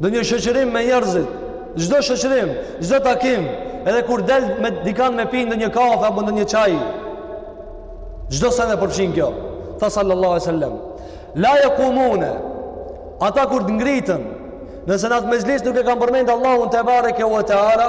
Ndonjë shoqërim me njerëzit, çdo shoqërim, çdo takim, edhe kur del me dikan me pi ndonjë kafe apo ndonjë çaj, çdo sen e përfshin kjo. Tha sallallahu alaihi wasallam, la yaqumuna ata kur të ngriten, nëse në atë mezhlis nuk e kanë përmend Allahun tebareke ue teala,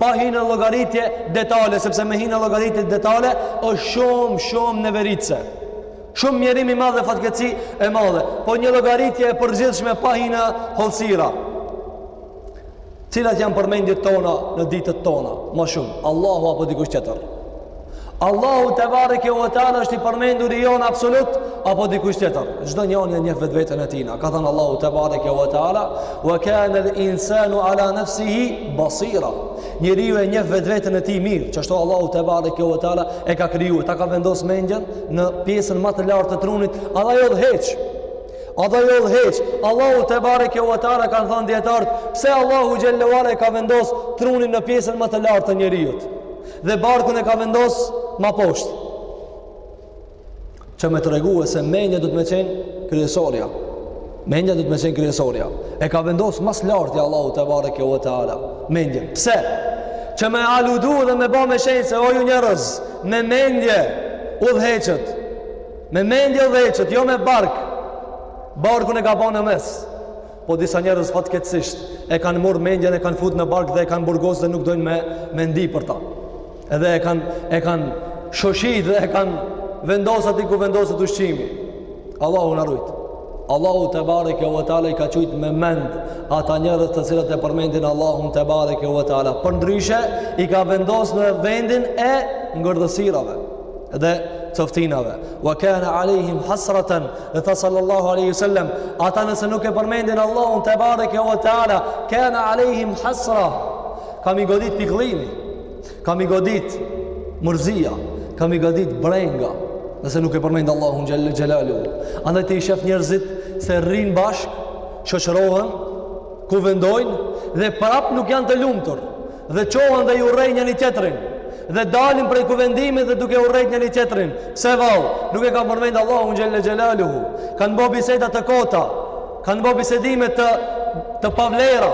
Pa hi në llogaritje detale, sepse me hi në llogaritje detale është shumë shumë neveritëse. Shumë mjerim i madh dhe fatkeqësi e madhe. Po një llogaritje e përgjithshme pa hi në hollësira. Cilat janë përmendjet tona në ditët tona? Ma shumë, Allahu apo dikush tjetër? Allahu te bareke ve teala është i përmendur i joni absolut apo dikush tjetër. Çdo njeri e njeh vetveten e tij. Ka thënë Allahu te bareke ve teala, "Wa kana al-insanu ala nafsihi basira." Njeriu e njeh vetveten e tij mirë, qashtu Allahu te bareke ve teala e ka kriju, ta ka vendos mendjen në pjesën ma të lartë të trunit, ajo udhëheq. Ajo udhëheq. Allahu te bareke ve teala kanë thanë dijetarët, pse Allahu xhelle ve ala e ka vendos trunin në pjesën ma të lartë të njeriut? Dhe barkun e ka vendos ma poshtë. Që me tregue se mendja duhet me qenë kryesorja. Mendja duhet me qenë kryesorja. E ka vendos ma së larti Allahu tebareke ue teala. Mendja. Pse? Që me aludu dhe me ba me shenjë se o ju njerëz. Me mendje udhëhiqet. Me mendje udhëhiqet, jo me bark. Barkun e ka ba në mes. Po disa njerëz fatkeqësisht e kanë marr mendjen e kanë fut në bark dhe e kanë burgos dhe nuk dojnë me me ndi për ta. Edhe e kanë e kanë shoshit dhe e kanë vendos aty ku vendoset ushqimi. Allahu na rujt. Allahu te bareke ve teala i ka qujt me mend ata njerëz të cilët e përmendin Allahun te bareke ve teala. Përndryshe i ka vendos në vendin e ngordhësirave dhe coftinave. Wa kana alehim hasratan Dhe tha sallallahu alaihi wasallam, ata nëse nuk e përmendin Allahun te bareke ve teala, kana alehim hasra. Ka me i godit pikëllimi. Ka me i godit mërzia, ka me i godit brenga. Nëse nuk e përmend Allahun xhelle xhelaluhu. Andaj ti i shef njerëzit se rrin bashk, shoqërohen, kuvendojnë dhe prap nuk janë të lumtur. dhe çohen dhe i urrejnë njëni-tjetrin dhe dalin prej kuvendimit dhe duke urrejt njëni-tjetrin se vallë, nuk e ka përmend Allahun xhelle xhelaluhu kanë ba biseda të kota kanë ba bisedime të, të pavlera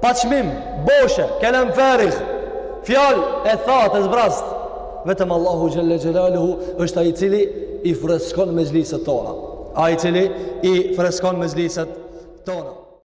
pa çmim, boshe, kelem ferih fjalë e thatë e zbrazët vetëm Allahu xhelle xhelaluhu është ai i cili i freskon mexhliset tona ai i cili i freskon mexhliset tona